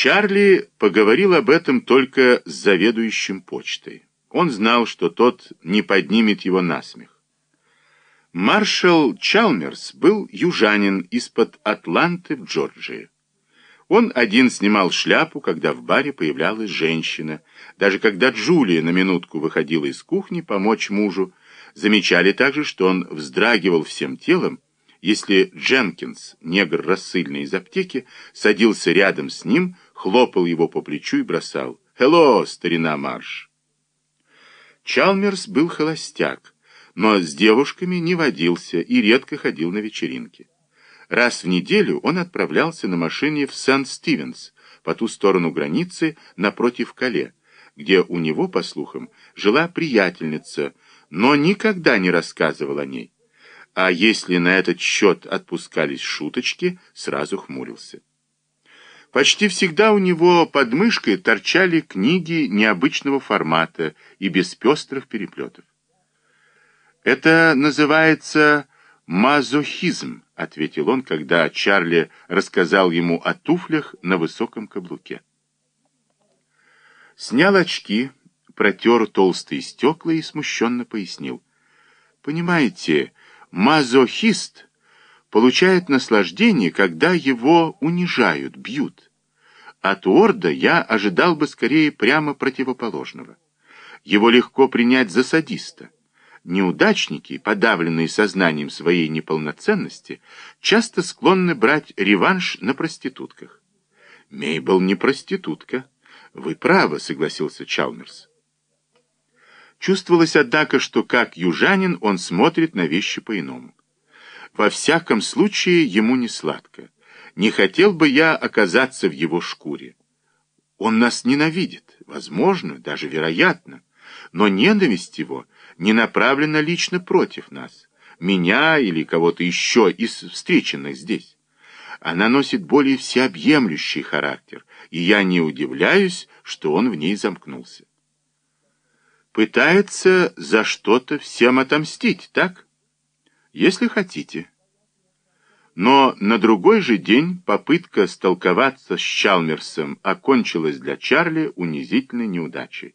Чарли поговорил об этом только с заведующим почтой. Он знал, что тот не поднимет его на смех. Маршал Чалмерс был южанин из-под Атланты в Джорджии. Он один снимал шляпу, когда в баре появлялась женщина. Даже когда Джулия на минутку выходила из кухни помочь мужу, замечали также, что он вздрагивал всем телом, если Дженкинс, негр рассыльный из аптеки, садился рядом с ним, хлопал его по плечу и бросал «Хелло, старина Марш!». Чалмерс был холостяк, но с девушками не водился и редко ходил на вечеринки. Раз в неделю он отправлялся на машине в Сан-Стивенс, по ту сторону границы, напротив Кале, где у него, по слухам, жила приятельница, но никогда не рассказывал о ней а если на этот счет отпускались шуточки, сразу хмурился. Почти всегда у него под мышкой торчали книги необычного формата и без пестрых переплетов. «Это называется мазохизм», — ответил он, когда Чарли рассказал ему о туфлях на высоком каблуке. Снял очки, протер толстые стекла и смущенно пояснил. «Понимаете, Мазохист получает наслаждение, когда его унижают, бьют. От Уорда я ожидал бы скорее прямо противоположного. Его легко принять за садиста. Неудачники, подавленные сознанием своей неполноценности, часто склонны брать реванш на проститутках. Мейбл не проститутка. Вы правы, согласился Чалмерс. Чувствовалось, однако, что как южанин он смотрит на вещи по-иному. Во всяком случае, ему не сладко. Не хотел бы я оказаться в его шкуре. Он нас ненавидит, возможно, даже вероятно, но ненависть его не направлена лично против нас, меня или кого-то еще из встреченных здесь. Она носит более всеобъемлющий характер, и я не удивляюсь, что он в ней замкнулся. Пытается за что-то всем отомстить, так? Если хотите. Но на другой же день попытка столковаться с Чалмерсом окончилась для Чарли унизительной неудачей.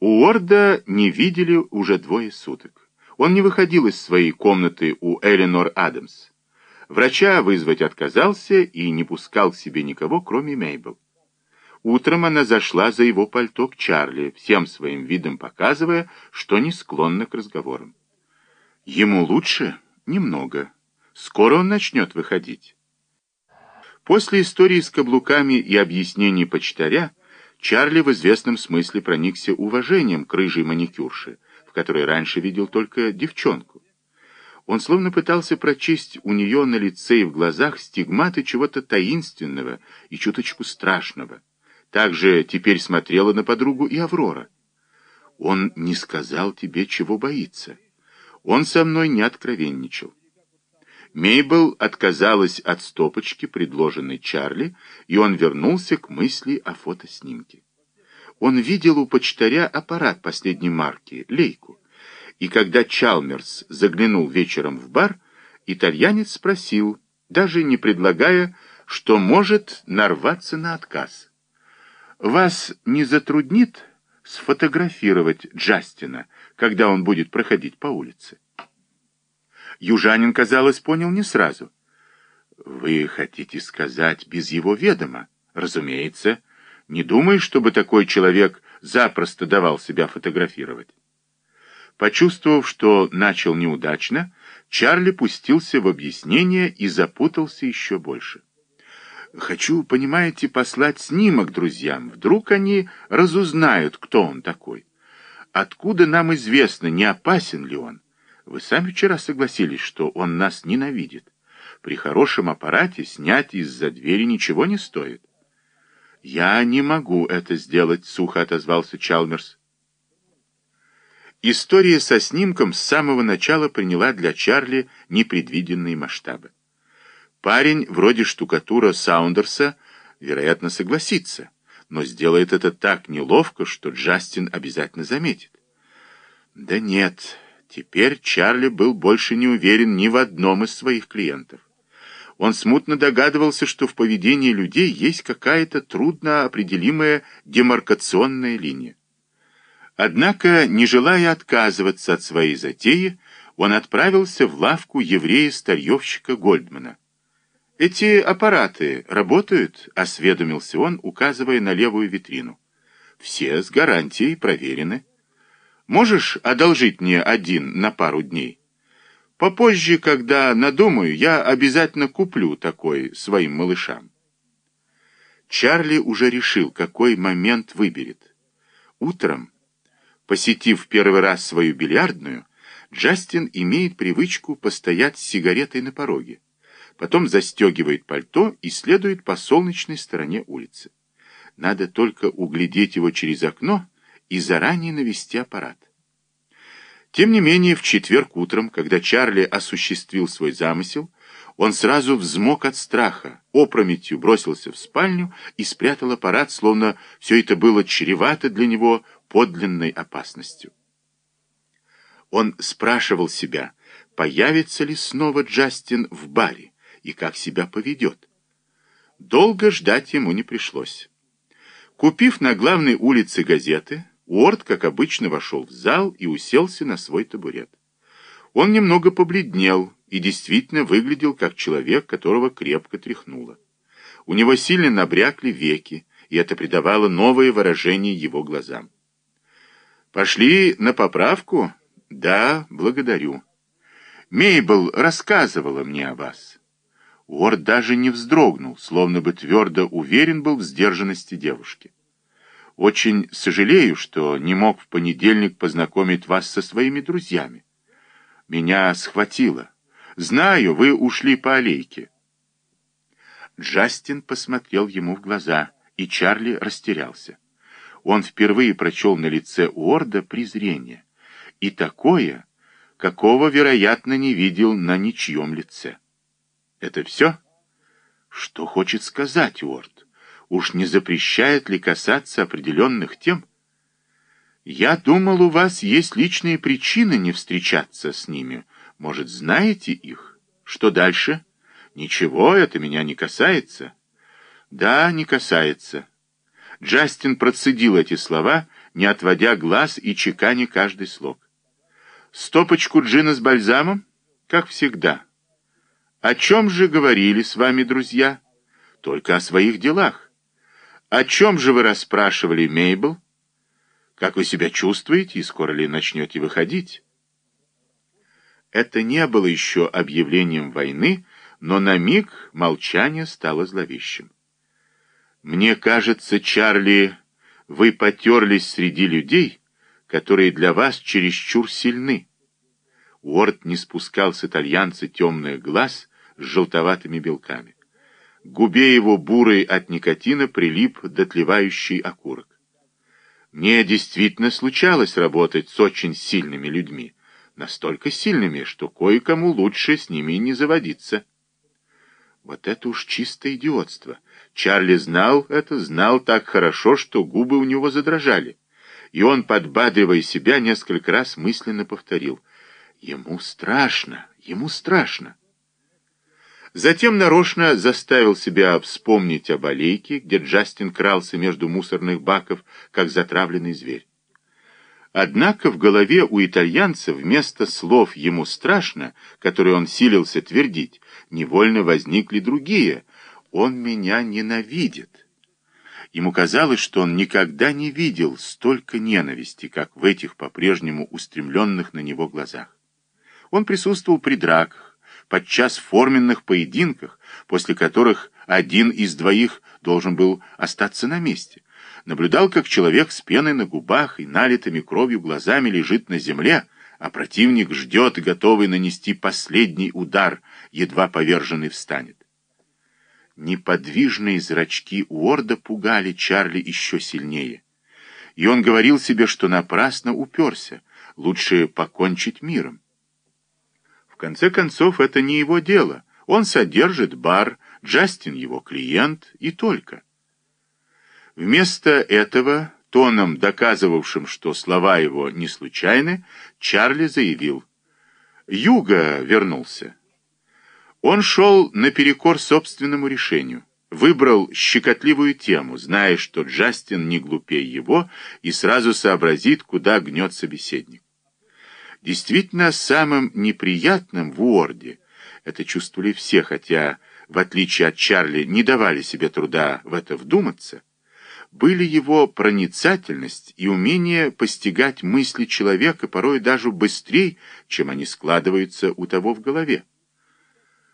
Уорда не видели уже двое суток. Он не выходил из своей комнаты у Эленор Адамс. Врача вызвать отказался и не пускал к себе никого, кроме Мейбл. Утром она зашла за его пальто к Чарли, всем своим видом показывая, что не склонна к разговорам. Ему лучше? Немного. Скоро он начнет выходить. После истории с каблуками и объяснений почтаря, Чарли в известном смысле проникся уважением к рыжей маникюрше, в которой раньше видел только девчонку. Он словно пытался прочесть у нее на лице и в глазах стигматы чего-то таинственного и чуточку страшного. Также теперь смотрела на подругу и Аврора. Он не сказал тебе, чего боится. Он со мной не откровенничал. Мейбл отказалась от стопочки, предложенной Чарли, и он вернулся к мысли о фотоснимке. Он видел у почтаря аппарат последней марки, лейку, и когда Чалмерс заглянул вечером в бар, итальянец спросил, даже не предлагая, что может нарваться на отказ. Вас не затруднит сфотографировать Джастина, когда он будет проходить по улице? Южанин, казалось, понял не сразу. Вы хотите сказать без его ведома? Разумеется. Не думаю, чтобы такой человек запросто давал себя фотографировать. Почувствовав, что начал неудачно, Чарли пустился в объяснение и запутался еще больше. Хочу, понимаете, послать снимок друзьям. Вдруг они разузнают, кто он такой. Откуда нам известно, не опасен ли он? Вы сами вчера согласились, что он нас ненавидит. При хорошем аппарате снять из-за двери ничего не стоит. «Я не могу это сделать», — сухо отозвался Чалмерс. История со снимком с самого начала приняла для Чарли непредвиденные масштабы. Парень вроде штукатура Саундерса, вероятно, согласится, но сделает это так неловко, что Джастин обязательно заметит. Да нет, теперь Чарли был больше не уверен ни в одном из своих клиентов. Он смутно догадывался, что в поведении людей есть какая-то трудно определимая демаркационная линия. Однако, не желая отказываться от своей затеи, он отправился в лавку еврея-старьевщика Гольдмана. «Эти аппараты работают?» — осведомился он, указывая на левую витрину. «Все с гарантией проверены. Можешь одолжить мне один на пару дней? Попозже, когда надумаю, я обязательно куплю такой своим малышам». Чарли уже решил, какой момент выберет. Утром, посетив первый раз свою бильярдную, Джастин имеет привычку постоять с сигаретой на пороге. Потом застегивает пальто и следует по солнечной стороне улицы. Надо только углядеть его через окно и заранее навести аппарат. Тем не менее, в четверг утром, когда Чарли осуществил свой замысел, он сразу взмок от страха, опрометью бросился в спальню и спрятал аппарат, словно все это было чревато для него подлинной опасностью. Он спрашивал себя, появится ли снова Джастин в баре и как себя поведет. Долго ждать ему не пришлось. Купив на главной улице газеты, Уорд, как обычно, вошел в зал и уселся на свой табурет. Он немного побледнел и действительно выглядел как человек, которого крепко тряхнуло. У него сильно набрякли веки, и это придавало новое выражение его глазам. «Пошли на поправку?» «Да, благодарю. Мейбл рассказывала мне о вас». Уорд даже не вздрогнул, словно бы твердо уверен был в сдержанности девушки. «Очень сожалею, что не мог в понедельник познакомить вас со своими друзьями. Меня схватило. Знаю, вы ушли по аллейке». Джастин посмотрел ему в глаза, и Чарли растерялся. Он впервые прочел на лице Уорда презрение и такое, какого, вероятно, не видел на ничьем лице. Это все? Что хочет сказать Уорд? Уж не запрещает ли касаться определенных тем? Я думал, у вас есть личные причины не встречаться с ними. Может, знаете их? Что дальше? Ничего, это меня не касается. Да, не касается. Джастин процедил эти слова, не отводя глаз и чеканя каждый слог. Стопочку джина с бальзамом? Как всегда. О чем же говорили с вами друзья? Только о своих делах. О чем же вы расспрашивали Мейбл? Как вы себя чувствуете и скоро ли начнете выходить? Это не было еще объявлением войны, но на миг молчание стало зловещим. Мне кажется, Чарли, вы потерлись среди людей, которые для вас чересчур сильны. Уорд не спускал с итальянца темных глаз с желтоватыми белками. Губе его бурой от никотина прилип дотлевающий окурок. Мне действительно случалось работать с очень сильными людьми, настолько сильными, что кое-кому лучше с ними не заводиться. Вот это уж чистое идиотство. Чарли знал это, знал так хорошо, что губы у него задрожали и он, подбадривая себя, несколько раз мысленно повторил «Ему страшно, ему страшно». Затем нарочно заставил себя вспомнить об аллейке, где Джастин крался между мусорных баков, как затравленный зверь. Однако в голове у итальянца вместо слов «ему страшно», которые он силился твердить, невольно возникли другие «он меня ненавидит». Ему казалось, что он никогда не видел столько ненависти, как в этих по-прежнему устремленных на него глазах. Он присутствовал при драках, подчас форменных поединках, после которых один из двоих должен был остаться на месте. Наблюдал, как человек с пеной на губах и налитыми кровью глазами лежит на земле, а противник ждет, готовый нанести последний удар, едва поверженный встанет. Неподвижные зрачки Уорда пугали Чарли еще сильнее. И он говорил себе, что напрасно уперся, лучше покончить миром. Конце концов, это не его дело. Он содержит бар, Джастин его клиент и только. Вместо этого, тоном доказывавшим, что слова его не случайны, Чарли заявил. Юга вернулся. Он шел наперекор собственному решению. Выбрал щекотливую тему, зная, что Джастин не глупее его и сразу сообразит, куда гнет собеседник. Действительно, самым неприятным в Уорде, это чувствовали все, хотя, в отличие от Чарли, не давали себе труда в это вдуматься, были его проницательность и умение постигать мысли человека порой даже быстрее, чем они складываются у того в голове.